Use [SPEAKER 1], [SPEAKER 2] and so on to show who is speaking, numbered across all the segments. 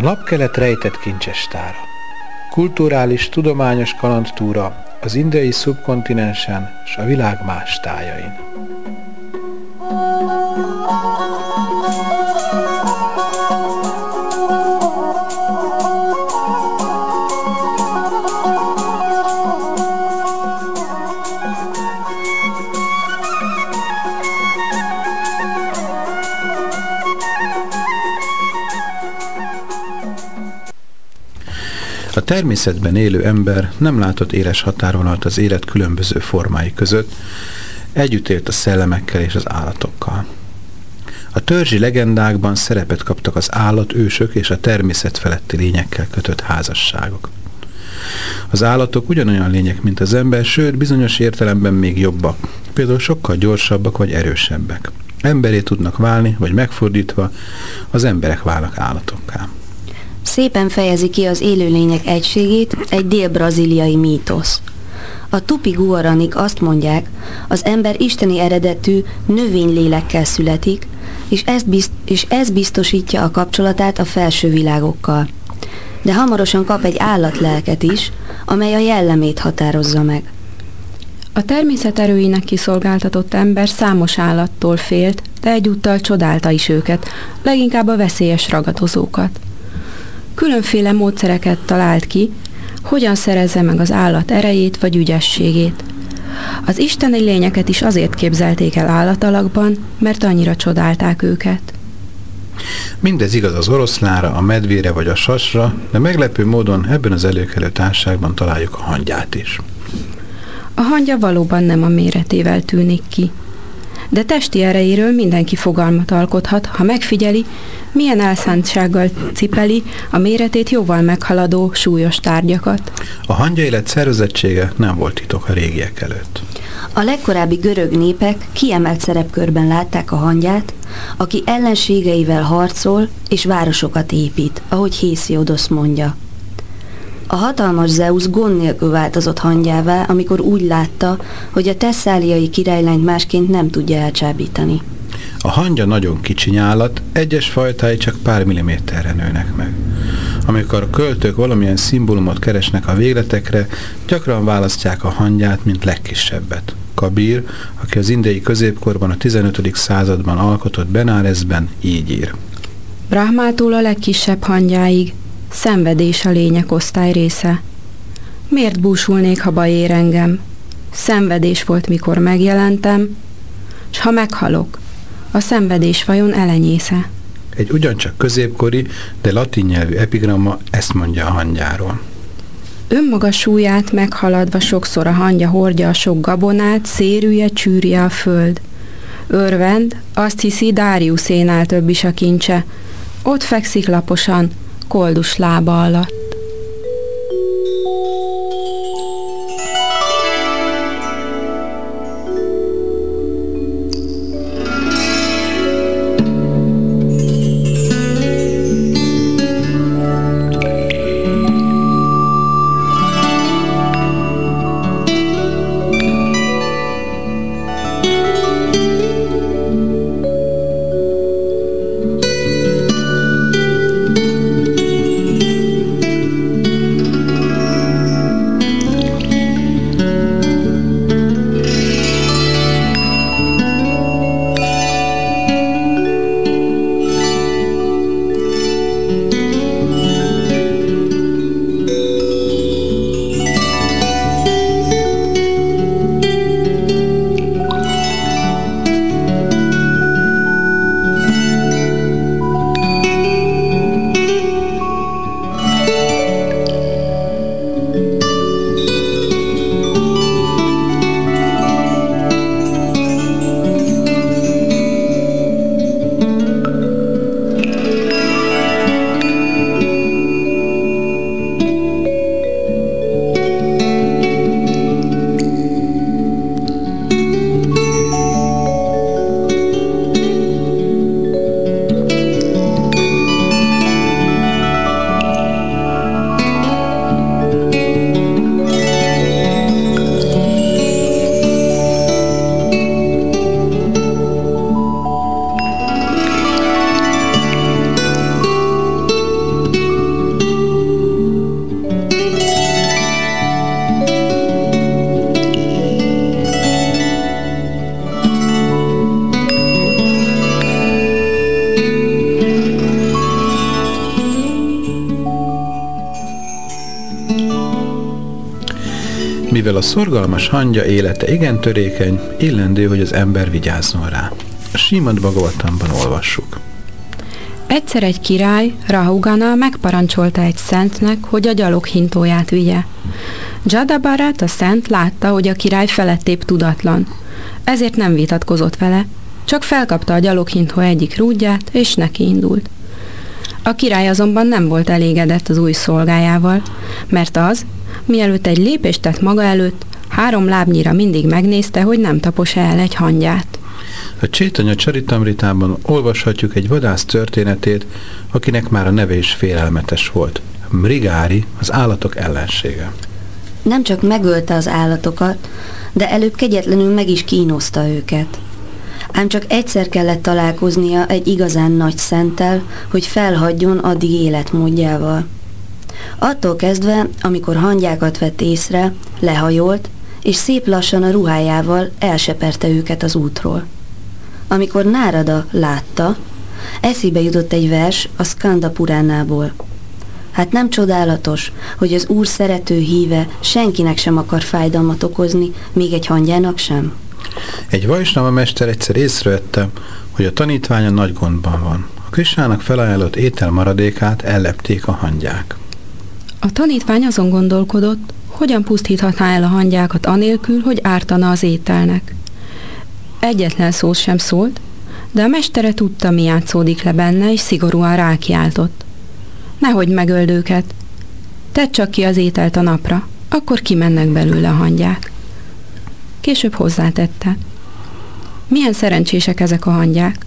[SPEAKER 1] A napkelet rejtett kincsestára. Kulturális, tudományos kalandtúra az indiai szubkontinensen és a világ más tájain. Természetben élő ember nem látott éles határvonalat az élet különböző formái között, együtt élt a szellemekkel és az állatokkal. A törzsi legendákban szerepet kaptak az állat, ősök és a természet feletti lényekkel kötött házasságok. Az állatok ugyanolyan lények, mint az ember, sőt, bizonyos értelemben még jobbak, például sokkal gyorsabbak vagy erősebbek. Emberé tudnak válni, vagy megfordítva, az emberek válnak állatokká.
[SPEAKER 2] Szépen fejezi ki az élőlények egységét egy dél-braziliai mítosz. A tupi guaranik azt mondják, az ember isteni eredetű növénylélekkel születik, és, ezt bizt- és ez biztosítja a kapcsolatát a felső világokkal. De hamarosan kap egy állatlelket is, amely a jellemét határozza meg.
[SPEAKER 3] A természet erőinek kiszolgáltatott ember számos állattól félt, de egyúttal csodálta is őket, leginkább a veszélyes ragadozókat. Különféle módszereket talált ki, hogyan szerezze meg az állat erejét vagy ügyességét. Az isteni lényeket is azért képzelték el állatalakban, mert annyira csodálták őket.
[SPEAKER 1] Mindez igaz az oroszlára, a medvére vagy a sasra, de meglepő módon ebben az előkelő társágban találjuk a hangyát is.
[SPEAKER 3] A hangya valóban nem a méretével tűnik ki. De testi erejéről mindenki fogalmat alkothat, ha megfigyeli, milyen elszántsággal cipeli a méretét jóval meghaladó súlyos tárgyakat.
[SPEAKER 1] A hangya élet szervezettsége nem volt titok a régiek előtt.
[SPEAKER 2] A legkorábbi görög népek kiemelt szerepkörben látták a hangyát, aki ellenségeivel harcol és városokat épít, ahogy Hésziodosz mondja. A hatalmas Zeus gond nélkül változott hangyává, amikor úgy látta, hogy a tesszáliai királylányt másként nem tudja elcsábítani.
[SPEAKER 1] A hangya nagyon kicsiny állat, egyes fajtái csak pár milliméterre nőnek meg. Amikor a költők valamilyen szimbólumot keresnek a végletekre, gyakran választják a hangyát, mint legkisebbet. Kabir, aki az indiai középkorban a 15. században alkotott Benárezben, így ír.
[SPEAKER 3] Brahmától a legkisebb hangyáig, szenvedés a lények osztály része. Miért búsulnék, ha baj ér engem? Szenvedés volt, mikor megjelentem, s ha meghalok, a szenvedés vajon elenyésze?
[SPEAKER 1] Egy ugyancsak középkori, de latin nyelvű epigramma ezt mondja a hangyáról.
[SPEAKER 3] Önmaga súlyát meghaladva sokszor a hangya hordja a sok gabonát, szérülje, csűrje a föld. Örvend, azt hiszi, Dáriuszénál több is a kincse. Ott fekszik laposan, koldus lába alatt.
[SPEAKER 1] Mivel a szorgalmas hangya élete igen törékeny, illendő, hogy az ember vigyázzon rá. Simad Bhagavatamban olvassuk.
[SPEAKER 3] Egyszer egy király, Rahugana megparancsolta egy szentnek, hogy a gyalog hintóját vigye. Jadabarát a szent látta, hogy a király felettébb tudatlan. Ezért nem vitatkozott vele, csak felkapta a gyaloghintó egyik rúdját, és neki indult. A király azonban nem volt elégedett az új szolgájával, mert az, mielőtt egy lépést tett maga előtt, három lábnyira mindig megnézte, hogy nem tapos el egy hangyát.
[SPEAKER 1] A Csétanya Csaritamritában olvashatjuk egy vadász történetét, akinek már a neve is félelmetes volt. Mrigári, az állatok ellensége.
[SPEAKER 2] Nem csak megölte az állatokat, de előbb kegyetlenül meg is kínoszta őket. Ám csak egyszer kellett találkoznia egy igazán nagy szentel, hogy felhagyjon addig életmódjával. Attól kezdve, amikor hangyákat vett észre, lehajolt, és szép lassan a ruhájával elseperte őket az útról. Amikor Nárada látta, eszébe jutott egy vers a Skanda Puránából. Hát nem csodálatos, hogy az úr szerető híve senkinek sem akar fájdalmat okozni, még egy hangyának sem?
[SPEAKER 1] Egy vajsnava mester egyszer észrevette, hogy a tanítványa nagy gondban van. A Krisnának felajánlott étel maradékát ellepték a hangyák.
[SPEAKER 3] A tanítvány azon gondolkodott, hogyan pusztíthatná el a hangyákat anélkül, hogy ártana az ételnek. Egyetlen szó sem szólt, de a mestere tudta, mi játszódik le benne, és szigorúan rákiáltott. Nehogy megöld őket. Tedd csak ki az ételt a napra, akkor kimennek belőle a hangyák. Később hozzátette. Milyen szerencsések ezek a hangyák.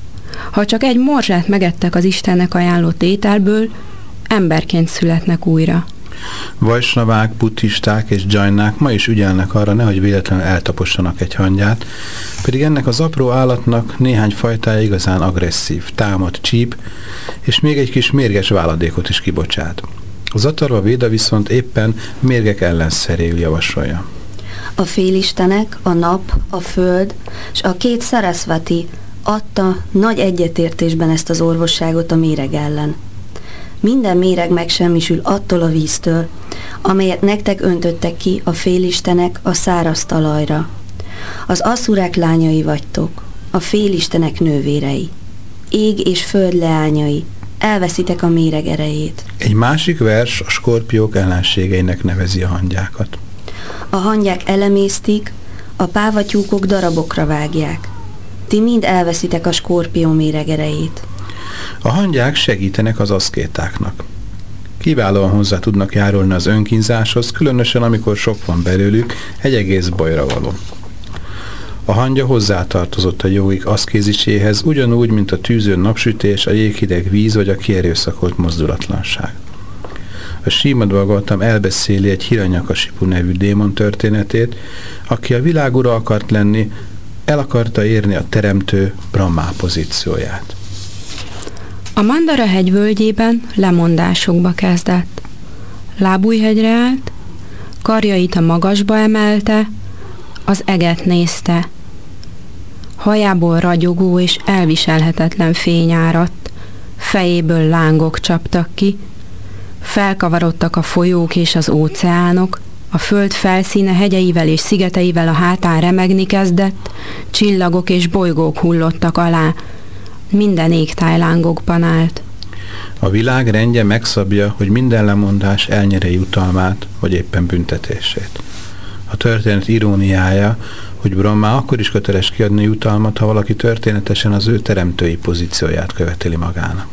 [SPEAKER 3] Ha csak egy morzsát megettek az Istennek ajánlott ételből, emberként születnek újra.
[SPEAKER 1] Vajsnavák, buddhisták és dzsajnák ma is ügyelnek arra, nehogy véletlenül eltapossanak egy hangyát, pedig ennek az apró állatnak néhány fajtája igazán agresszív, támad, csíp, és még egy kis mérges váladékot is kibocsát. Az Atarva Véda viszont éppen mérgek ellenszeréül javasolja.
[SPEAKER 2] A félistenek, a nap, a föld és a két Sarasvati adta nagy egyetértésben ezt az orvosságot a méreg ellen. Minden méreg megsemmisül attól a víztől, amelyet nektek öntöttek ki a félistenek a száraz talajra. Az asszurák lányai vagytok, a félistenek nővérei. Ég és föld leányai, elveszitek a méreg erejét.
[SPEAKER 1] Egy másik vers a skorpiók ellenségeinek nevezi a hangyákat.
[SPEAKER 2] A hangyák elemésztik, a pávatyúkok darabokra vágják. Ti mind elveszitek a skorpió méreg erejét.
[SPEAKER 1] A hangyák segítenek az aszkétáknak. Kiválóan hozzá tudnak járulni az önkínzáshoz, különösen amikor sok van belőlük, egy egész bajra való. A hangya hozzátartozott a jogik aszkéziséhez, ugyanúgy, mint a tűző napsütés, a jéghideg víz vagy a kierőszakolt mozdulatlanság. A Símad Bhagavatam elbeszéli egy Hiranyakasipu nevű démon történetét, aki a világura akart lenni, el akarta érni a teremtő Brahmá pozícióját.
[SPEAKER 3] A Mandara hegy völgyében lemondásokba kezdett. Lábújhegyre állt, karjait a magasba emelte, az eget nézte. Hajából ragyogó és elviselhetetlen fény áradt, fejéből lángok csaptak ki, felkavarodtak a folyók és az óceánok, a föld felszíne hegyeivel és szigeteivel a hátán remegni kezdett, csillagok és bolygók hullottak alá, minden égtáj lángokban állt.
[SPEAKER 1] A világ rendje megszabja, hogy minden lemondás elnyere jutalmát, vagy éppen büntetését. A történet iróniája, hogy Brahma akkor is köteles kiadni jutalmat, ha valaki történetesen az ő teremtői pozícióját követeli magának.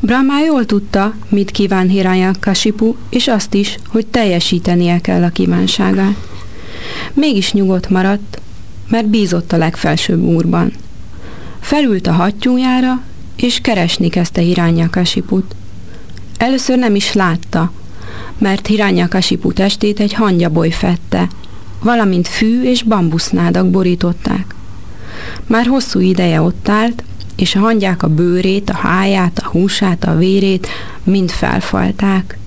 [SPEAKER 3] Brahma jól tudta, mit kíván Kasipu, és azt is, hogy teljesítenie kell a kívánságát. Mégis nyugodt maradt, mert bízott a legfelsőbb úrban. Felült a hattyújára, és keresni kezdte Hirányakasiput. Először nem is látta, mert Hirányakasipu testét egy hangyaboly fette, valamint fű és bambusznádak borították. Már hosszú ideje ott állt, és a hangyák a bőrét, a háját, a húsát, a vérét mind felfalták.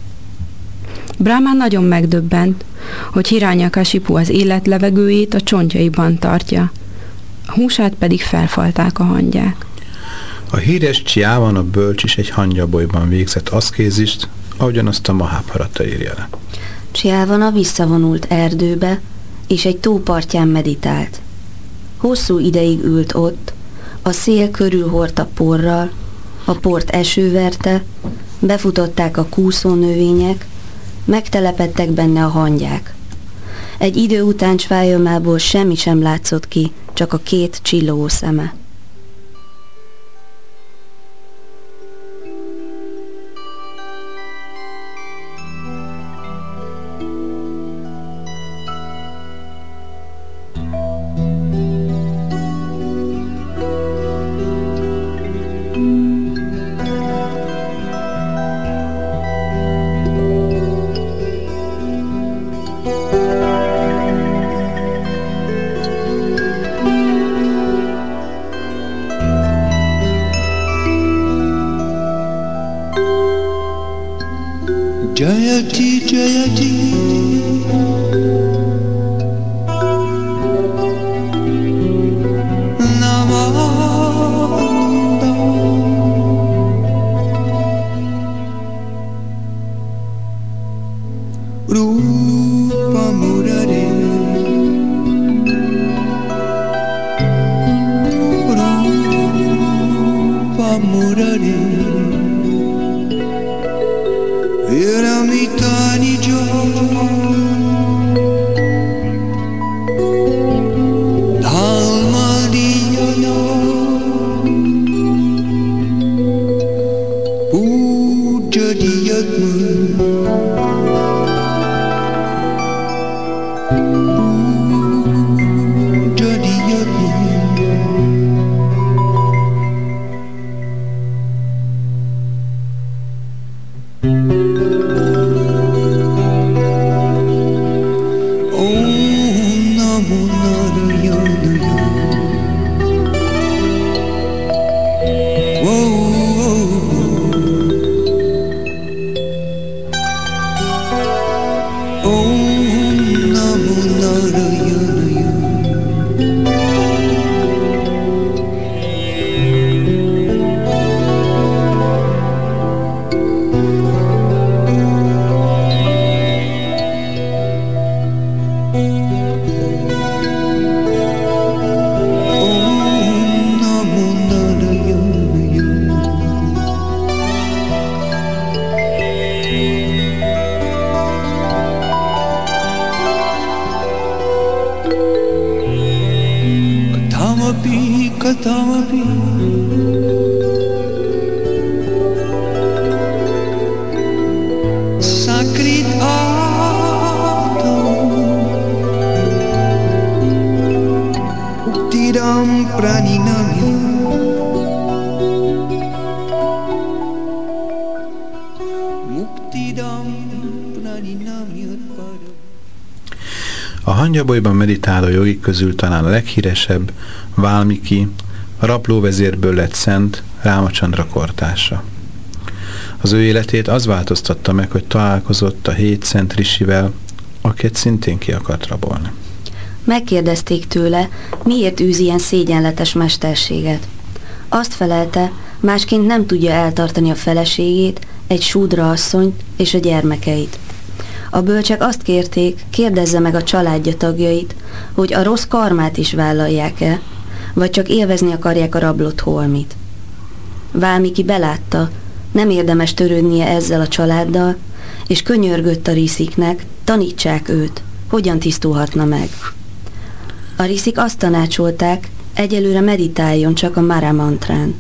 [SPEAKER 3] Brahman nagyon megdöbbent, hogy Hirányakasipu az életlevegőjét a csontjaiban tartja – a húsát pedig felfalták a hangyák.
[SPEAKER 1] A híres Csiában a bölcs is egy hangyabolyban végzett aszkézist, ahogyan azt a Maháparata írja le.
[SPEAKER 2] Csiávana visszavonult erdőbe, és egy tópartján meditált. Hosszú ideig ült ott, a szél körülhordta porral, a port esőverte, befutották a kúszó növények, megtelepettek benne a hangyák. Egy idő után csvájomából semmi sem látszott ki, csak a két csillogó szeme.
[SPEAKER 1] Journey Hangyabolyban meditáló jogik közül talán a leghíresebb Válmiki, a raplóvezérből lett szent Rámacsandra kortása. Az ő életét az változtatta meg, hogy találkozott a hét szent risivel, akiket szintén ki akart rabolni.
[SPEAKER 2] Megkérdezték tőle, miért űz ilyen szégyenletes mesterséget. Azt felelte, másként nem tudja eltartani a feleségét, egy súdra asszonyt és a gyermekeit. A bölcsek azt kérték, kérdezze meg a családja tagjait, hogy a rossz karmát is vállalják-e, vagy csak élvezni akarják a rablott holmit. Válmiki belátta, nem érdemes törődnie ezzel a családdal, és könyörgött a risziknek, tanítsák őt, hogyan tisztulhatna meg. A riszik azt tanácsolták, egyelőre meditáljon csak a Mara mantrán.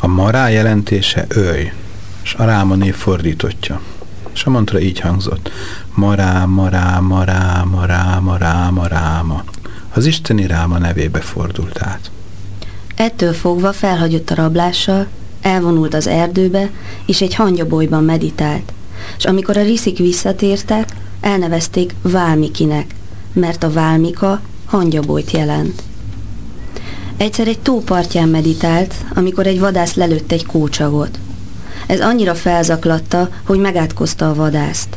[SPEAKER 1] A Mará jelentése öj, és a Ráma név fordítottja és a mantra így hangzott. Maráma, ráma, ráma, ráma, ráma, ráma. Az isteni ráma nevébe fordult át.
[SPEAKER 2] Ettől fogva felhagyott a rablással, elvonult az erdőbe, és egy hangyabolyban meditált. És amikor a riszik visszatértek, elnevezték Válmikinek, mert a Válmika hangyabolyt jelent. Egyszer egy tópartján meditált, amikor egy vadász lelőtt egy kócsagot. Ez annyira felzaklatta, hogy megátkozta a vadászt.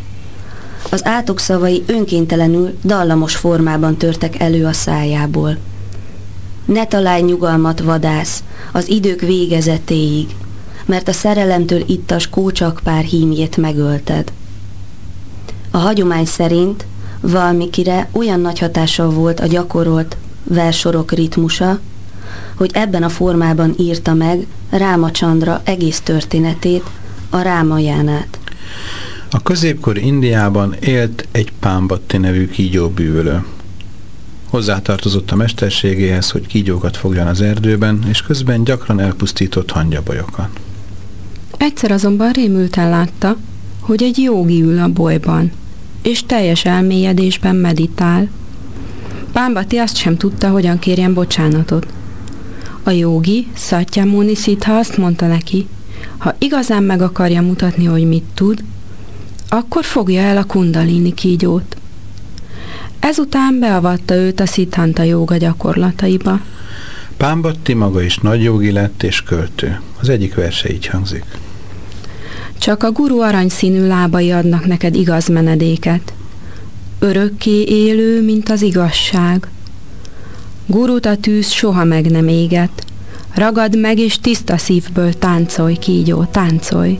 [SPEAKER 2] Az átok szavai önkéntelenül dallamos formában törtek elő a szájából. Ne találj nyugalmat, vadász, az idők végezetéig, mert a szerelemtől ittas kócsakpár hímjét megölted. A hagyomány szerint Valmikire olyan nagy hatással volt a gyakorolt versorok ritmusa, hogy ebben a formában írta meg Ráma Csandra egész történetét, a Rámajánát.
[SPEAKER 1] A középkori Indiában élt egy Pámbatti nevű kígyóbűvölő. Hozzátartozott a mesterségéhez, hogy kígyókat fogjon az erdőben, és közben gyakran elpusztított hangyabajokat.
[SPEAKER 3] Egyszer azonban rémülten látta, hogy egy jogi ül a bolyban, és teljes elmélyedésben meditál. Pámbati azt sem tudta, hogyan kérjen bocsánatot. A jogi, Satyamuni Szitha azt mondta neki, ha igazán meg akarja mutatni, hogy mit tud, akkor fogja el a kundalini kígyót. Ezután beavatta őt a Siddhanta jóga gyakorlataiba.
[SPEAKER 1] Pámbatti maga is nagy jogi lett és költő. Az egyik verse így hangzik.
[SPEAKER 3] Csak a guru aranyszínű lábai adnak neked igaz menedéket. Örökké élő, mint az igazság. Gurut a tűz soha meg nem éget. Ragad meg és tiszta szívből táncolj, kígyó, táncolj.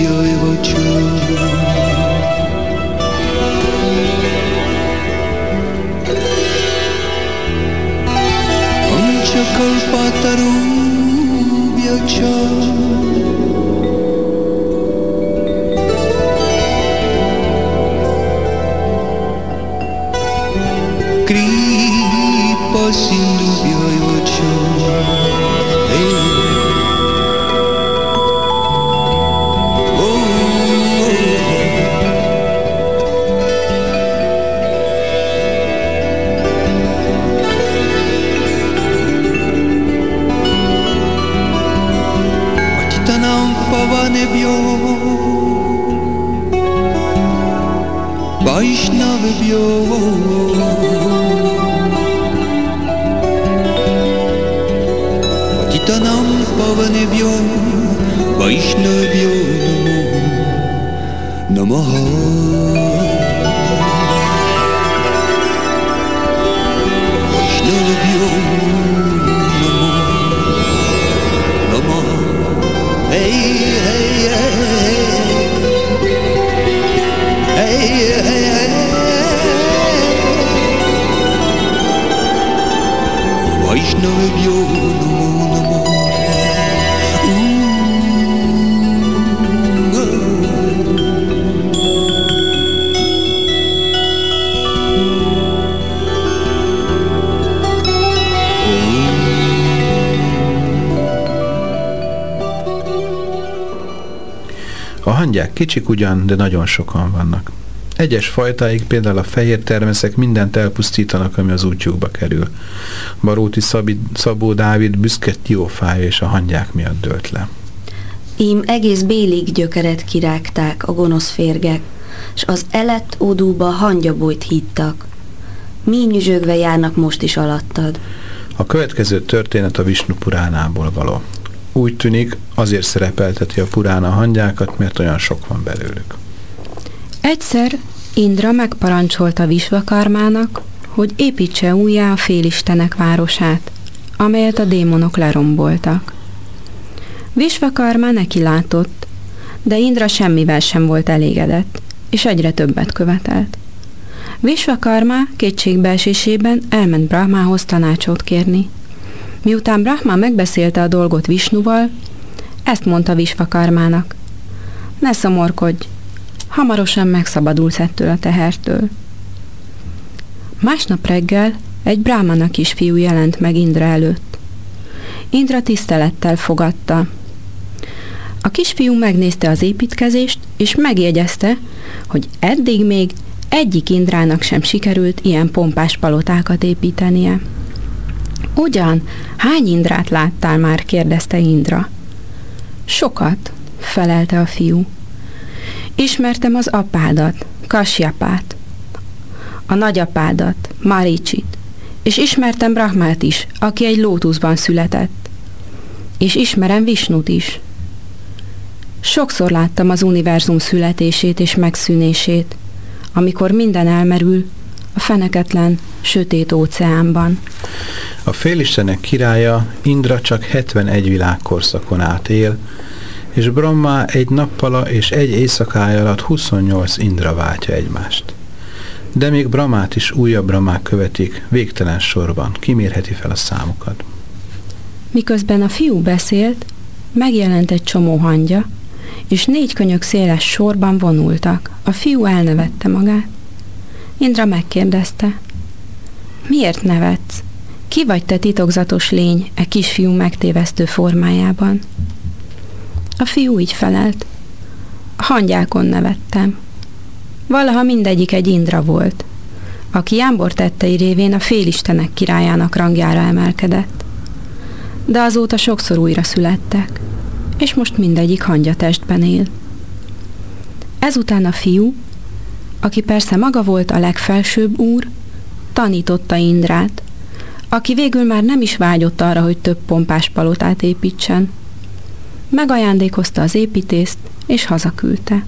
[SPEAKER 1] kicsik ugyan, de nagyon sokan vannak. Egyes fajtáik, például a fehér termeszek mindent elpusztítanak, ami az útjukba kerül. Baróti Szabi, Szabó Dávid büszke tiófája és a hangyák miatt dölt le.
[SPEAKER 2] Ím egész bélig gyökeret kirágták a gonosz férgek, s az elett odúba hangyabojt hittak. Mi nyüzsögve járnak most is alattad.
[SPEAKER 1] A következő történet a Visnu Puránából való. Úgy tűnik, azért szerepelteti a Purána hangyákat, mert olyan sok van belőlük.
[SPEAKER 3] Egyszer Indra megparancsolta Visvakarmának, hogy építse újjá a félistenek városát, amelyet a démonok leromboltak. Visvakarma neki látott, de Indra semmivel sem volt elégedett, és egyre többet követelt. Vishvakarma kétségbeesésében elment Brahmához tanácsot kérni. Miután Brahma megbeszélte a dolgot Visnuval, ezt mondta Visvakarmának. Ne szomorkodj, hamarosan megszabadulsz ettől a tehertől. Másnap reggel egy brámana kisfiú jelent meg Indra előtt. Indra tisztelettel fogadta. A kisfiú megnézte az építkezést, és megjegyezte, hogy eddig még egyik Indrának sem sikerült ilyen pompás palotákat építenie. Ugyan, hány Indrát láttál már? kérdezte Indra. Sokat, felelte a fiú. Ismertem az apádat, Kasyapát, a nagyapádat, Maricsit, és ismertem Brahmát is, aki egy lótuszban született. És ismerem Visnut is. Sokszor láttam az univerzum születését és megszűnését, amikor minden elmerül a feneketlen, sötét óceánban.
[SPEAKER 1] A félistenek királya Indra csak 71 világkorszakon át él, és Brahma egy nappala és egy éjszakája alatt 28 Indra váltja egymást. De még Brahmát is újabb Brahmák követik, végtelen sorban, kimérheti fel a számokat.
[SPEAKER 3] Miközben a fiú beszélt, megjelent egy csomó hangya, és négy könyök széles sorban vonultak. A fiú elnevette magát. Indra megkérdezte, miért nevetsz? Ki vagy te titokzatos lény e kisfiú megtévesztő formájában? A fiú így felelt. A hangyákon nevettem. Valaha mindegyik egy Indra volt, aki Jámbor tettei révén a félistenek királyának rangjára emelkedett. De azóta sokszor újra születtek, és most mindegyik hangyatestben él. Ezután a fiú, aki persze maga volt a legfelsőbb úr, tanította Indrát, aki végül már nem is vágyott arra, hogy több pompás palotát építsen. Megajándékozta az építést, és hazaküldte.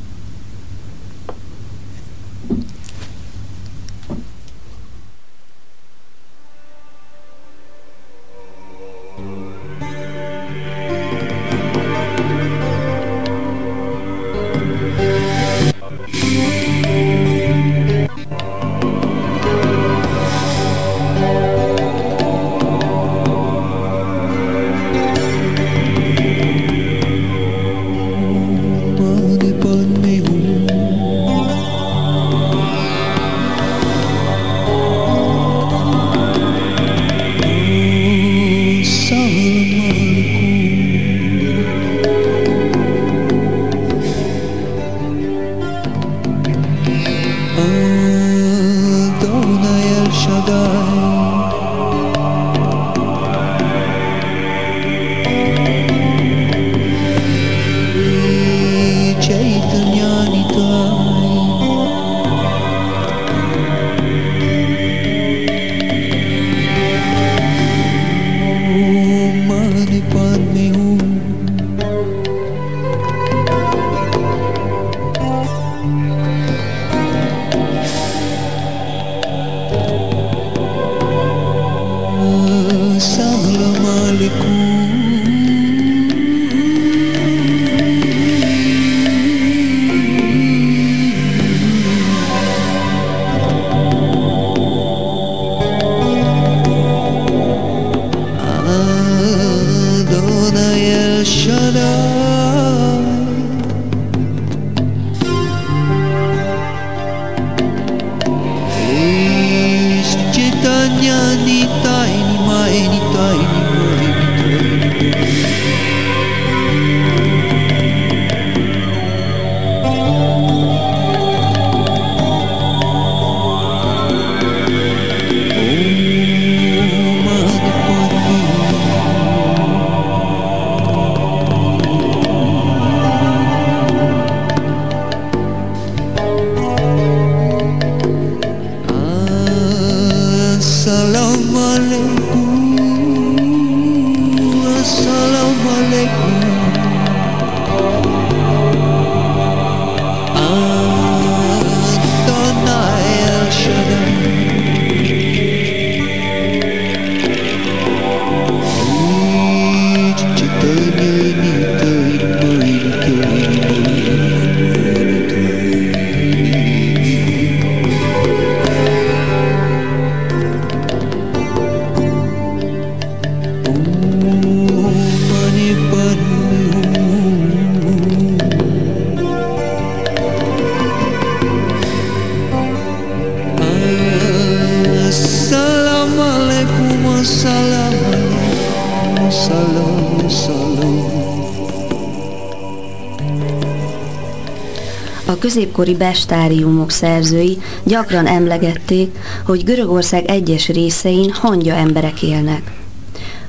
[SPEAKER 2] Középkori bestáriumok szerzői gyakran emlegették, hogy Görögország egyes részein hangya emberek élnek.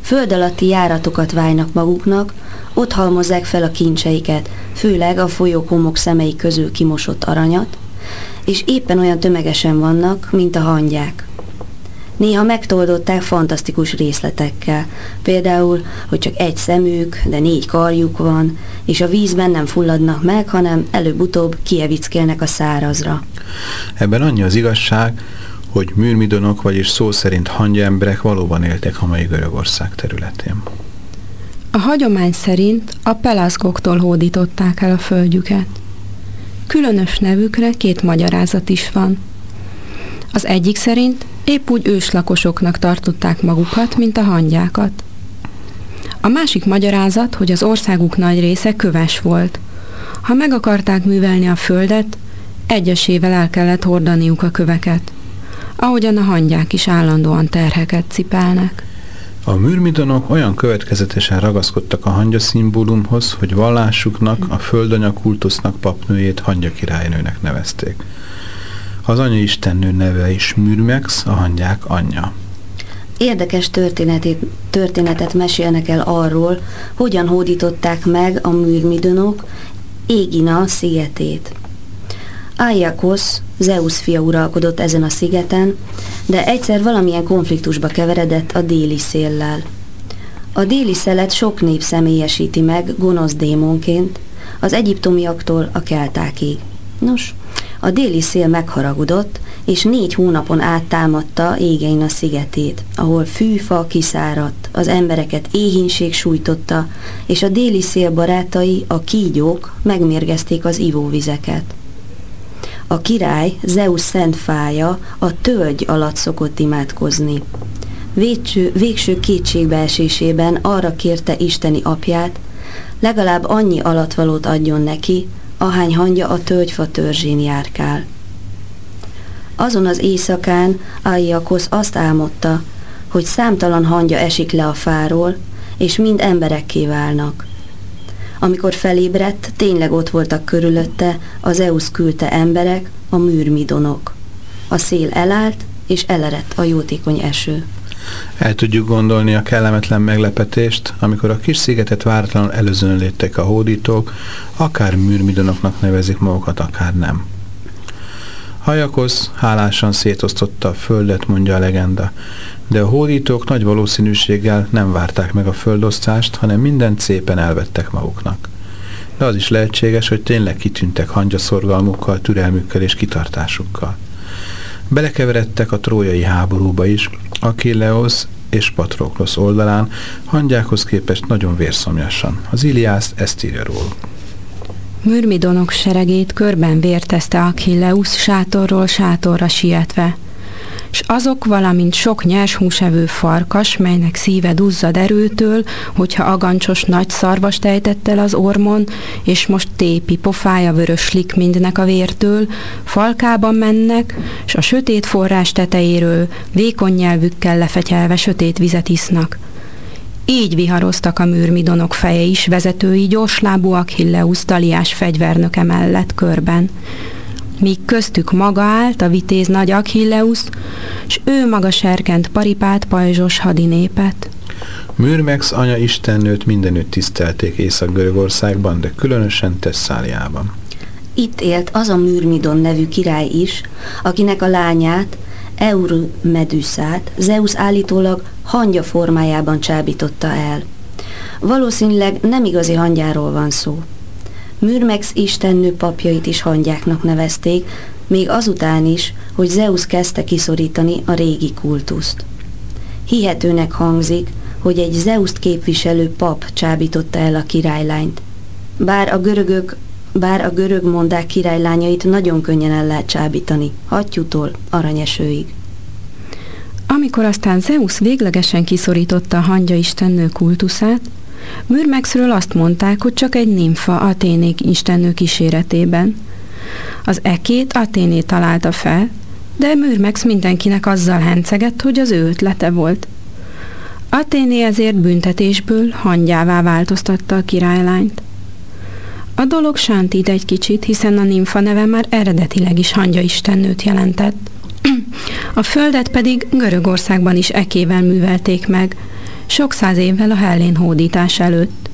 [SPEAKER 2] Föld alatti járatokat válnak maguknak, ott halmozzák fel a kincseiket, főleg a folyók homok szemei közül kimosott aranyat, és éppen olyan tömegesen vannak, mint a hangyák. Néha megtoldották fantasztikus részletekkel, például, hogy csak egy szemük, de négy karjuk van, és a vízben nem fulladnak meg, hanem előbb-utóbb kievickélnek a szárazra.
[SPEAKER 1] Ebben annyi az igazság, hogy műrmidonok, vagyis szó szerint hangya emberek valóban éltek a mai Görögország területén.
[SPEAKER 3] A hagyomány szerint a pelaszkoktól hódították el a földjüket. Különös nevükre két magyarázat is van. Az egyik szerint épp úgy őslakosoknak tartották magukat, mint a hangyákat. A másik magyarázat, hogy az országuk nagy része köves volt. Ha meg akarták művelni a földet, egyesével el kellett hordaniuk a köveket, ahogyan a hangyák is állandóan terheket cipelnek.
[SPEAKER 1] A műrmidonok olyan következetesen ragaszkodtak a hangya szimbólumhoz, hogy vallásuknak, a földanya kultusznak papnőjét hangya királynőnek nevezték. Az anya istennő neve is Mürmex, a hangyák anyja.
[SPEAKER 2] Érdekes történetét, történetet mesélnek el arról, hogyan hódították meg a műrmidonok Égina szigetét. Ájakosz, Zeus fia uralkodott ezen a szigeten, de egyszer valamilyen konfliktusba keveredett a déli széllel. A déli szelet sok nép személyesíti meg gonosz démonként, az egyiptomiaktól a keltákig. Nos, a déli szél megharagudott, és négy hónapon át támadta égein a szigetét, ahol fűfa kiszáradt, az embereket éhínség sújtotta, és a déli szél barátai, a kígyók megmérgezték az ivóvizeket. A király Zeus szent fája a tölgy alatt szokott imádkozni. Végső, végső kétségbeesésében arra kérte isteni apját, legalább annyi alatvalót adjon neki, ahány hangja a tölgyfa törzsén járkál. Azon az éjszakán Aiakosz azt álmodta, hogy számtalan hangya esik le a fáról, és mind emberekké válnak. Amikor felébredt, tényleg ott voltak körülötte az Zeus küldte emberek, a műrmidonok. A szél elállt, és elerett a jótékony eső.
[SPEAKER 1] El tudjuk gondolni a kellemetlen meglepetést, amikor a kis szigetet váratlanul előzön léptek a hódítók, akár műrmidonoknak nevezik magukat, akár nem. Hajakosz hálásan szétosztotta a földet, mondja a legenda, de a hódítók nagy valószínűséggel nem várták meg a földosztást, hanem mindent szépen elvettek maguknak. De az is lehetséges, hogy tényleg kitűntek hangyaszorgalmukkal, türelmükkel és kitartásukkal. Belekeveredtek a trójai háborúba is, Achilleus és Patroklosz oldalán, hangyákhoz képest nagyon vérszomjasan. Az Iliász ezt írja róluk.
[SPEAKER 3] Mürmidonok seregét körben vértezte Achilleus sátorról sátorra sietve, s azok, valamint sok nyers húsevő farkas, melynek szíve duzzad erőtől, hogyha agancsos nagy szarvas tejtett el az ormon, és most tépi pofája vörös lik mindnek a vértől, falkában mennek, s a sötét forrás tetejéről vékony nyelvükkel lefetyelve sötét vizet isznak. Így viharoztak a műrmidonok feje is, vezetői gyorslábú Achilleus taliás fegyvernöke mellett körben míg köztük maga állt a vitéz nagy Achilleus, s ő maga serkent paripát pajzsos hadinépet.
[SPEAKER 1] Mürmex anya istennőt mindenütt tisztelték Észak-Görögországban, de különösen Tesszáliában.
[SPEAKER 2] Itt élt az a Mürmidon nevű király is, akinek a lányát, Eurymedüszát Zeus állítólag hangya formájában csábította el. Valószínűleg nem igazi hangyáról van szó. Mürmex istennő papjait is hangyáknak nevezték, még azután is, hogy Zeus kezdte kiszorítani a régi kultuszt. Hihetőnek hangzik, hogy egy Zeuszt képviselő pap csábította el a királylányt. Bár a görögök bár a görög mondák királylányait nagyon könnyen el lehet csábítani, hattyútól aranyesőig.
[SPEAKER 3] Amikor aztán Zeus véglegesen kiszorította a hangya istennő kultuszát, Mürmexről azt mondták, hogy csak egy nimfa Aténék istennő kíséretében. Az ekét Aténé találta fel, de Mürmex mindenkinek azzal hencegett, hogy az ő ötlete volt. Athéné ezért büntetésből hangyává változtatta a királylányt. A dolog sántít egy kicsit, hiszen a nimfa neve már eredetileg is hangya istennőt jelentett. A földet pedig Görögországban is ekével művelték meg, sok száz évvel a hellén hódítás előtt.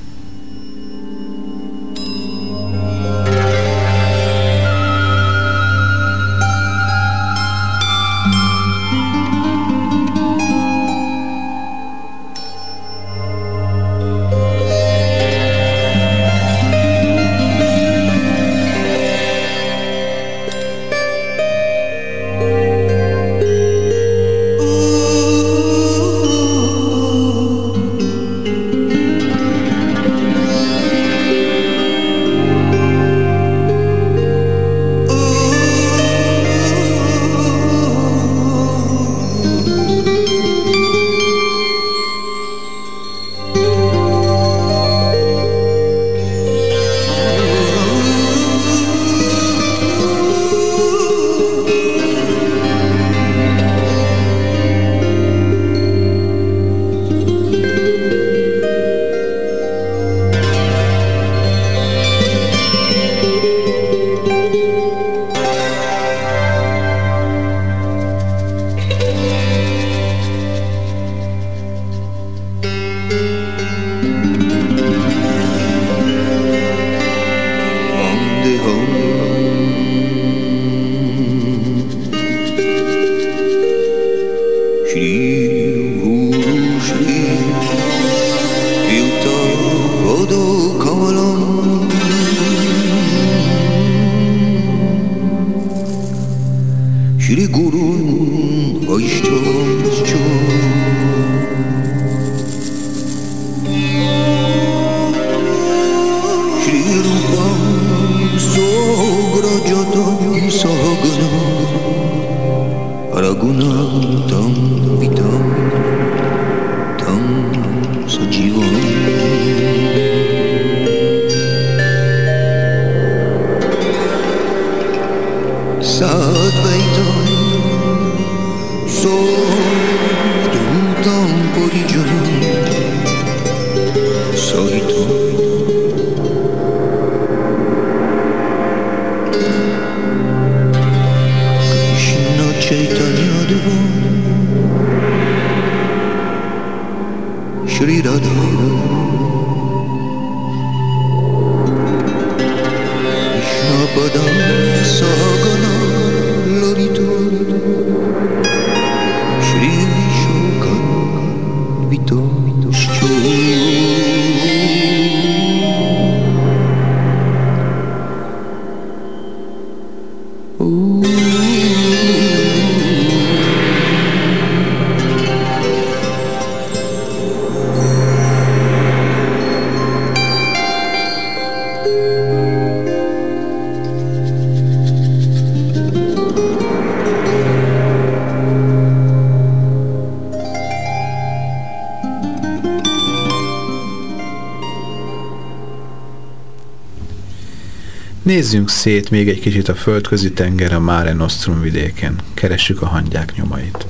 [SPEAKER 1] Nézzünk szét még egy kicsit a földközi tenger a Mare Nostrum vidéken. Keressük a hangyák nyomait.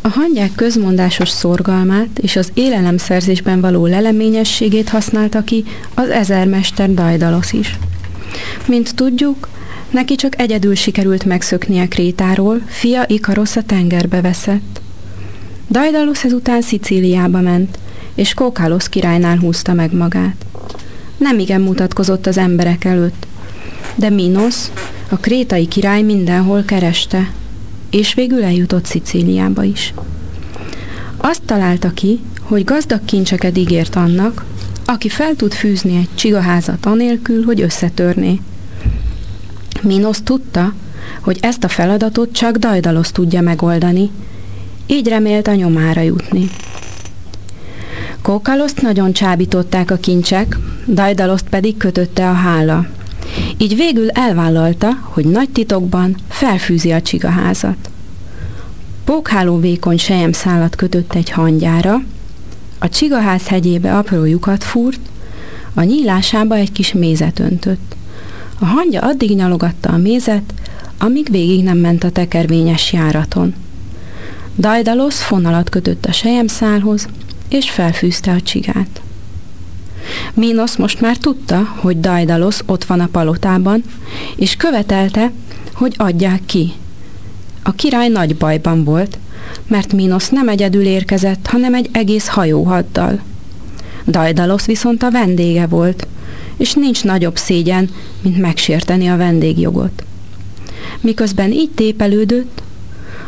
[SPEAKER 3] A hangyák közmondásos szorgalmát és az élelemszerzésben való leleményességét használta ki az ezermester Daidalos is. Mint tudjuk, neki csak egyedül sikerült megszöknie Krétáról, fia Ikarosz a tengerbe veszett. Daidalos ezután Szicíliába ment, és Kókálosz királynál húzta meg magát. Nem igen mutatkozott az emberek előtt, de Minos, a krétai király mindenhol kereste, és végül eljutott Szicíliába is. Azt találta ki, hogy gazdag kincseket ígért annak, aki fel tud fűzni egy csigaházat anélkül, hogy összetörné. Minos tudta, hogy ezt a feladatot csak Dajdalos tudja megoldani, így remélt a nyomára jutni. Kókaloszt nagyon csábították a kincsek, Dajdaloszt pedig kötötte a hála. Így végül elvállalta, hogy nagy titokban felfűzi a csigaházat. Pókháló vékony szállat kötött egy hangyára, a csigaház hegyébe apró lyukat fúrt, a nyílásába egy kis mézet öntött. A hangya addig nyalogatta a mézet, amíg végig nem ment a tekervényes járaton. Dajdalos fonalat kötött a szálhoz, és felfűzte a csigát. Minos most már tudta, hogy Daidalos ott van a palotában, és követelte, hogy adják ki. A király nagy bajban volt, mert Minos nem egyedül érkezett, hanem egy egész hajóhaddal. Daidalos viszont a vendége volt, és nincs nagyobb szégyen, mint megsérteni a vendégjogot. Miközben így tépelődött,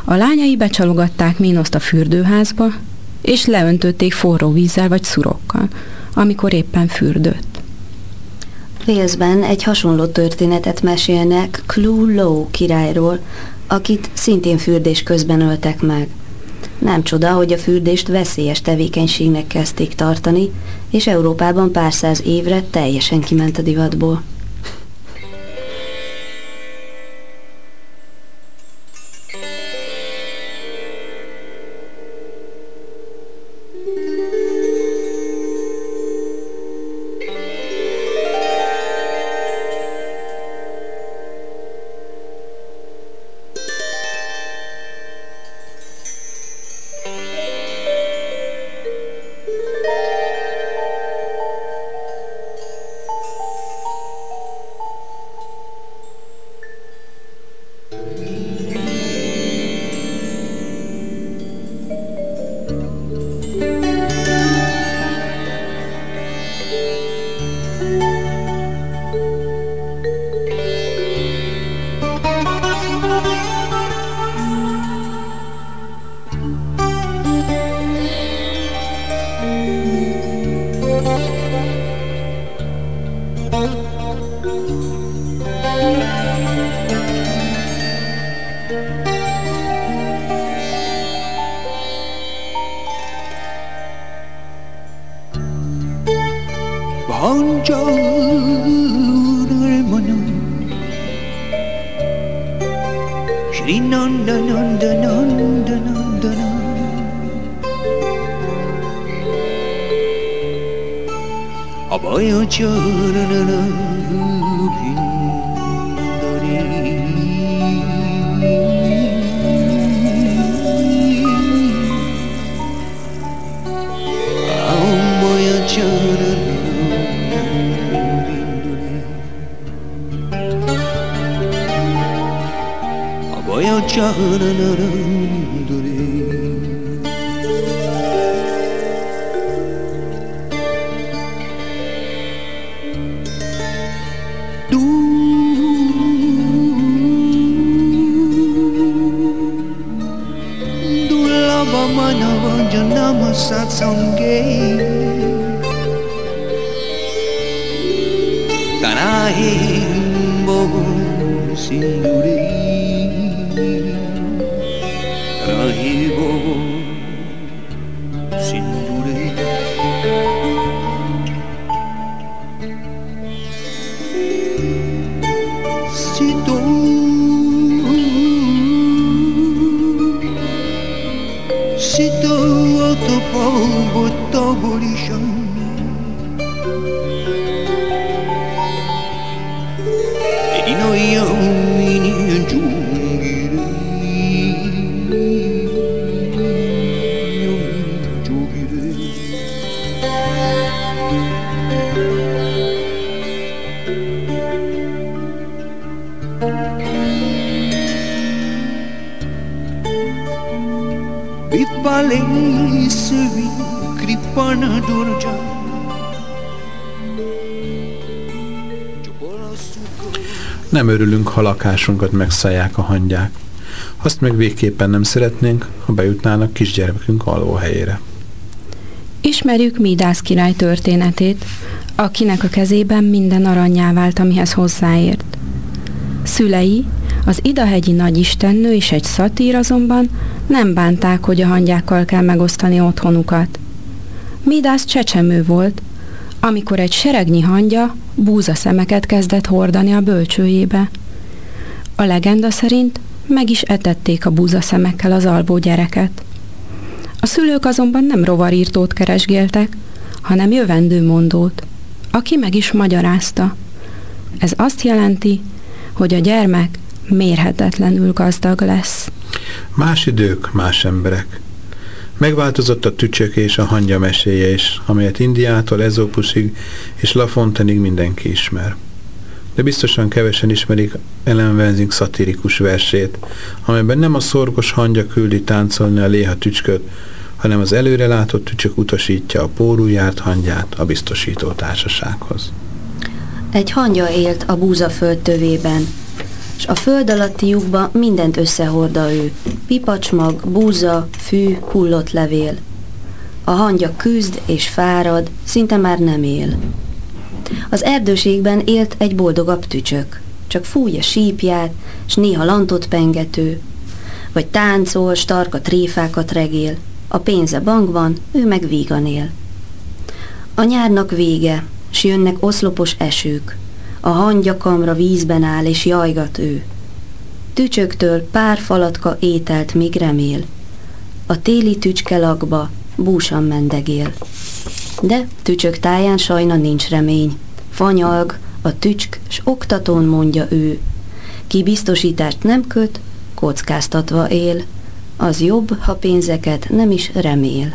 [SPEAKER 3] a lányai becsalogatták Minoszt a fürdőházba, és leöntötték forró vízzel vagy szurokkal, amikor éppen fürdött.
[SPEAKER 2] Walesben egy hasonló történetet mesélnek Clu Low királyról, akit szintén fürdés közben öltek meg. Nem csoda, hogy a fürdést veszélyes tevékenységnek kezdték tartani, és Európában pár száz évre teljesen kiment a divatból.
[SPEAKER 4] Havaya çağırana Havaya çağırana Havaya çağırana Nem örülünk, ha lakásunkat megszállják a hangyák. Azt meg végképpen nem szeretnénk, ha bejutnának kisgyermekünk alvóhelyére.
[SPEAKER 3] Ismerjük Midász király történetét, akinek a kezében minden aranyá vált, amihez hozzáért. Szülei, az idahegyi nagyistennő és egy szatír azonban nem bánták, hogy a hangyákkal kell megosztani otthonukat. Midász csecsemő volt, amikor egy seregnyi hangya búza szemeket kezdett hordani a bölcsőjébe. A legenda szerint meg is etették a búza szemekkel az alvó gyereket. A szülők azonban nem rovarírtót keresgéltek, hanem jövendőmondót, aki meg is magyarázta. Ez azt jelenti, hogy a gyermek mérhetetlenül gazdag lesz.
[SPEAKER 4] Más idők, más emberek.
[SPEAKER 1] Megváltozott a tücsök és a hangya meséje is, amelyet Indiától Ezopusig és Lafontenig mindenki ismer. De biztosan kevesen ismerik Ellen Wenzing szatirikus versét, amelyben nem a szorgos hangya küldi táncolni a léha tücsköt, hanem az előrelátott tücsök utasítja a pórú járt hangyát a biztosító társasághoz.
[SPEAKER 2] Egy hangya élt a búzaföld tövében, és a föld alatti lyukba mindent összehorda ő. Pipacsmag, búza, fű, hullott levél. A hangya küzd és fárad, szinte már nem él. Az erdőségben élt egy boldogabb tücsök, csak fújja sípját, s néha lantot pengető, vagy táncol, starka tréfákat regél, a pénze bankban, ő meg vígan él. A nyárnak vége, s jönnek oszlopos esők, a hangyakamra vízben áll, és jajgat ő. Tücsöktől pár falatka ételt még remél. A téli tücskelakba búsan mendegél. De tücsök táján sajna nincs remény. Fanyalg a tücsk, s oktatón mondja ő. Ki biztosítást nem köt, kockáztatva él. Az jobb, ha pénzeket nem is remél.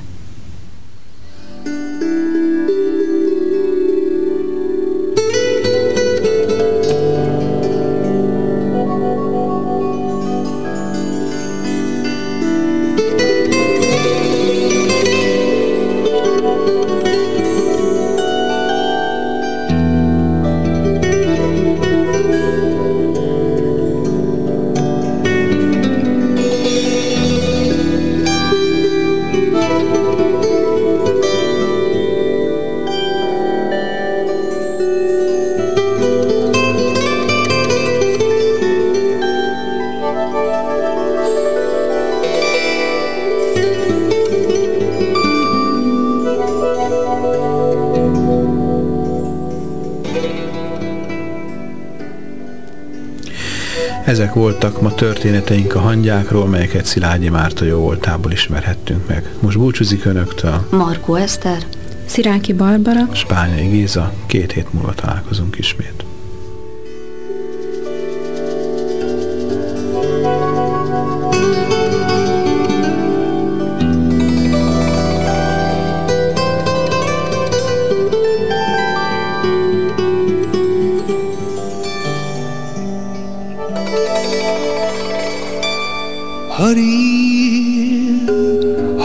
[SPEAKER 1] Ezek voltak ma történeteink a hangyákról, melyeket Szilágyi Márta jó voltából ismerhettünk meg. Most búcsúzik Önöktől.
[SPEAKER 2] Markó Eszter.
[SPEAKER 3] Sziráki Barbara.
[SPEAKER 1] Spányai Géza. Két hét múlva találkozunk ismét.